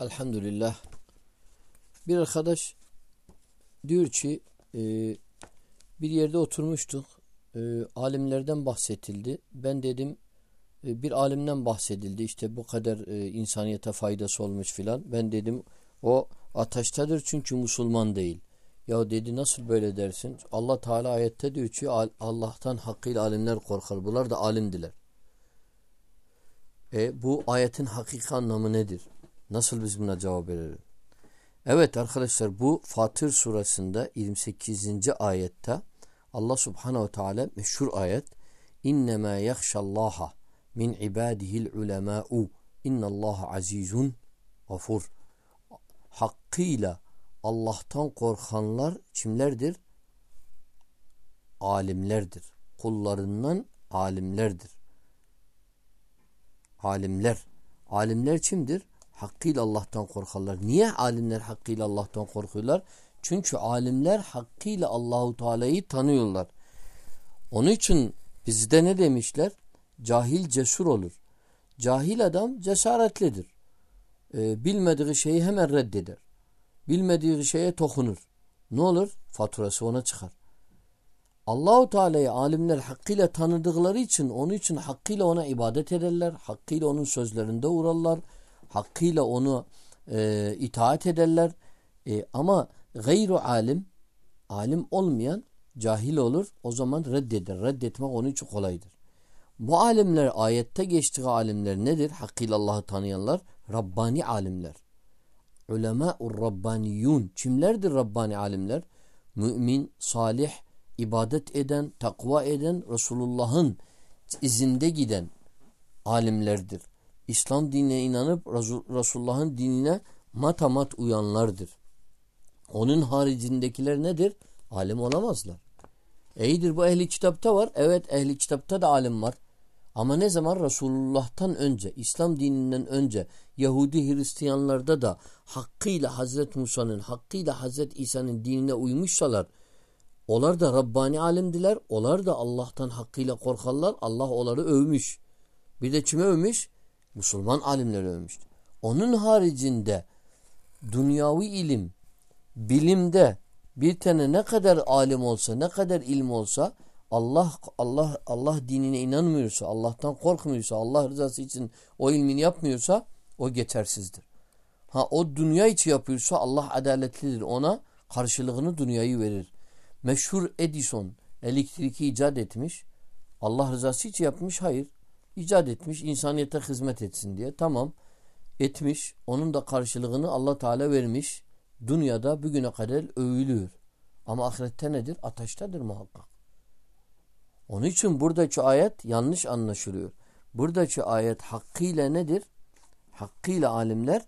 Elhamdülillah. Bir arkadaş diyor ki e, bir yerde oturmuştuk. E, alimlerden bahsetildi. Ben dedim e, bir alimden bahsedildi. İşte bu kadar e, insaniyete faydası olmuş filan. Ben dedim o ateştedir çünkü Müslüman değil. Ya dedi nasıl böyle dersin? Allah Teala ayette diyor ki Allah'tan hakkıyla alimler korkar. Bunlar da alimdiler. E, bu ayetin hakiki anlamı nedir? Nasıl biz buna cevap verelim? Evet arkadaşlar bu Fatır surasında 28. ayette Allah subhanehu teala meşhur ayet İnnemâ yakşallâha min ibâdihil ulemâ'u innallâhe azizun gafur hakkıyla Allah'tan korkanlar kimlerdir? Alimlerdir. Kullarından alimlerdir. Alimler. Alimler kimdir? Hakkıyla Allah'tan korkarlar. Niye alimler hakkıyla Allah'tan korkuyorlar? Çünkü alimler hakkıyla Allahu Teala'yı tanıyorlar. Onun için bizde ne demişler? Cahil cesur olur. Cahil adam cesaretlidir. Ee, bilmediği şeyi hemen reddeder. Bilmediği şeye tokunur. Ne olur? Faturası ona çıkar. Allahu Teala'yı alimler hakkıyla tanıdıkları için onun için hakkıyla ona ibadet ederler. Hakkıyla onun sözlerinde uğrarlar hakkıyla onu e, itaat ederler. E, ama gayru alim, alim olmayan cahil olur. O zaman reddeder. Reddetmek onun için kolaydır. Bu alimler ayette geçtiği alimler nedir? Hakkıyla Allah'ı tanıyanlar Rabbani alimler. Ulemâ'ur Rabbaniyun. Kimlerdir Rabbani alimler? Mümin, salih, ibadet eden, takva eden, Resulullah'ın izinde giden alimlerdir. İslam dinine inanıp Resulullah'ın dinine matamat uyanlardır. Onun haricindekiler nedir? Alim olamazlar. İyidir bu ehli kitapta var. Evet ehli kitapta da alim var. Ama ne zaman Resulullah'tan önce, İslam dininden önce Yahudi Hristiyanlarda da hakkıyla Hazreti Musa'nın, hakkıyla Hazreti İsa'nın dinine uymuşsalar, onlar da Rabbani alimdiler, onlar da Allah'tan hakkıyla korkarlar, Allah onları övmüş. Bir de kime övmüş? Müslüman alimleri övmüştür. Onun haricinde dünyavi ilim, bilimde bir tane ne kadar alim olsa, ne kadar ilim olsa Allah Allah Allah dinine inanmıyorsa, Allah'tan korkmuyorsa, Allah rızası için o ilmini yapmıyorsa o geçersizdir. Ha o dünya için yapıyorsa Allah adaletlidir. Ona karşılığını dünyayı verir. Meşhur Edison elektriki icat etmiş. Allah rızası için yapmış. Hayır icat etmiş insaniyete hizmet etsin diye. Tamam etmiş. Onun da karşılığını Allah Teala vermiş. Dünyada bugüne kadar övülüyor. Ama ahirette nedir? Ateştedir muhakkak. Onun için buradaki ayet yanlış anlaşılıyor. Buradaki ayet hakkıyla nedir? Hakkıyla alimler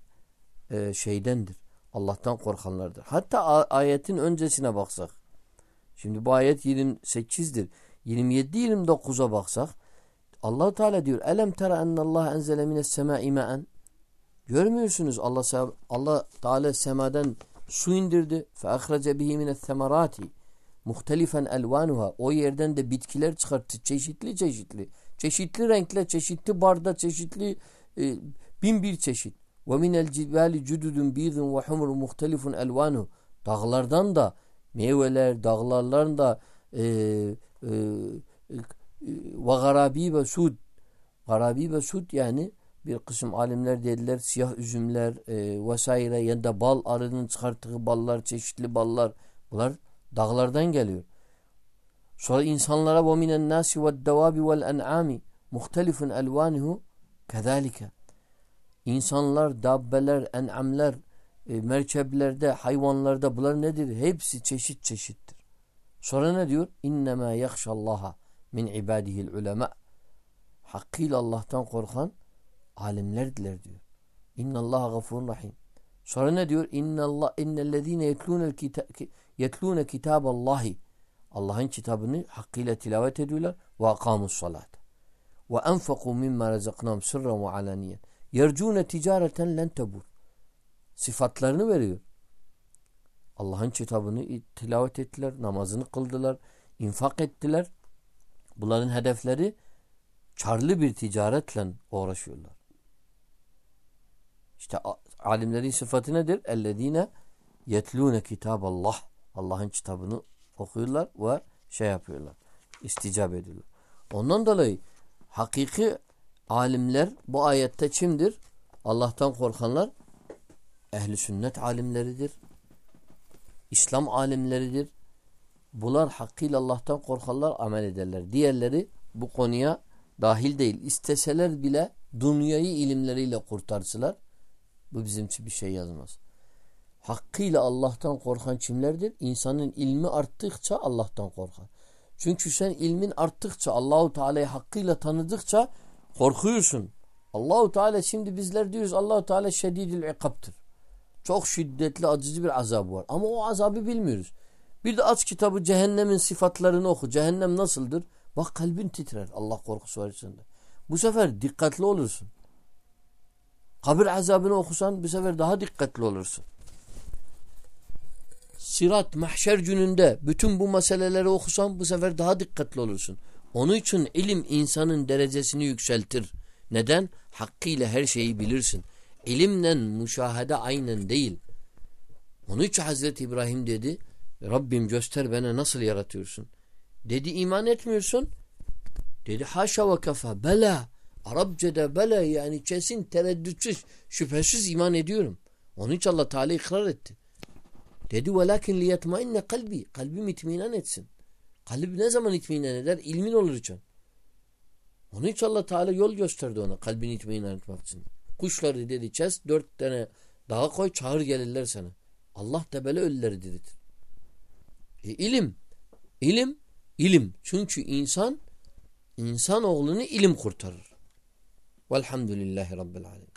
e, şeydendir. Allah'tan korkanlardır. Hatta ayetin öncesine baksak. Şimdi bu ayet 28'dir. 27-29'a baksak allah Teala diyor elem tera ennallah enzele mines semai ma'en görmüyorsunuz Allah Allah Teala semadan su indirdi. Ahrece bihi mines semerati muhtelifen elvanuha. O yerden de bitkiler çıkarttı. Çeşitli çeşitli. Çeşitli renkle çeşitli barda çeşitli e, bin bir çeşit. Ve minel cibali cududun bidun ve humur muhtelifun elvanu. Dağlardan da meyveler dağlardan da e, e, ve garabi ve sud garabi ve sud yani bir kısım alimler dediler siyah üzümler e, vesaire ya da bal arının çıkarttığı ballar çeşitli ballar bunlar dağlardan geliyor. Sonra insanlara ve minen nasi ve devabi vel en'ami muhtelifun elvanuhu kezalike. İnsanlar, dabbeler, en'amler, e, merkeplerde, hayvanlarda bunlar nedir? Hepsi çeşit çeşittir. Sonra ne diyor? İnnemâ yakşallaha min ibadihil ulema. Hakkıyla Allah'tan korkan alimlerdiler diyor. İnna Allah gafurun rahim. Sonra ne diyor? İnna Allah innellezine yetlûne yetlûne kitaballahi. Allah'ın kitabını hakkıyla tilavet ediyorlar ve akamus salat. Ve enfeku mimma razaknahum sırran ve alaniyen. Yercûne ticareten len tebur. Sıfatlarını veriyor. Allah'ın kitabını tilavet ettiler, namazını kıldılar, infak ettiler. Bunların hedefleri karlı bir ticaretle uğraşıyorlar. İşte alimlerin sıfatı nedir? Ellezine yetlûne kitaballah. Allah'ın kitabını okuyorlar ve şey yapıyorlar. İsticap ediyorlar. Ondan dolayı hakiki alimler bu ayette kimdir? Allah'tan korkanlar ehli sünnet alimleridir. İslam alimleridir. Bunlar hakkıyla Allah'tan korkarlar, amel ederler. Diğerleri bu konuya dahil değil. İsteseler bile dünyayı ilimleriyle kurtarsılar. Bu bizim için bir şey yazmaz. Hakkıyla Allah'tan korkan kimlerdir? İnsanın ilmi arttıkça Allah'tan korkar. Çünkü sen ilmin arttıkça Allahu Teala'yı hakkıyla tanıdıkça korkuyorsun. Allahu Teala şimdi bizler diyoruz Allahu Teala şedidül ikaptır. Çok şiddetli acıcı bir azabı var. Ama o azabı bilmiyoruz. Bir de aç kitabı cehennemin sıfatlarını oku. Cehennem nasıldır? Bak kalbin titrer Allah korkusu var içinde. Bu sefer dikkatli olursun. Kabir azabını okusan bu sefer daha dikkatli olursun. Sirat, mahşer gününde bütün bu meseleleri okusan bu sefer daha dikkatli olursun. Onun için ilim insanın derecesini yükseltir. Neden? Hakkıyla her şeyi bilirsin. İlimle müşahede aynen değil. Onun için Hazreti İbrahim dedi Rabbim göster bana nasıl yaratıyorsun. Dedi iman etmiyorsun. Dedi haşa ve kafa. Bela. Arapçada bela yani kesin tereddütsüz şüphesiz iman ediyorum. Onun için Allah Teala ikrar etti. Dedi velakin liyetmainne kalbi. Kalbim itminan etsin. Kalbi ne zaman itminan eder? İlmin olur için. Onun için Allah Teala yol gösterdi ona kalbini itminan etmek için. Kuşları dedi kes dört tane dağa koy çağır gelirler sana. Allah da böyle ölüleri diritir. E, ilim. İlim. ilim. Çünkü insan insan oğlunu ilim kurtarır. Velhamdülillahi Rabbil Alemin.